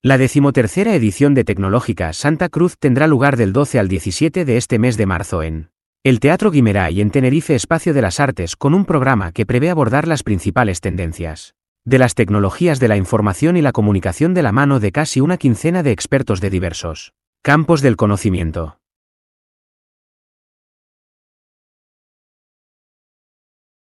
La decimotercera edición de Tecnológica Santa Cruz tendrá lugar del 12 al 17 de este mes de marzo en el Teatro Guimerá y en Tenerife Espacio de las Artes con un programa que prevé abordar las principales tendencias de las tecnologías de la información y la comunicación de la mano de casi una quincena de expertos de diversos campos del conocimiento.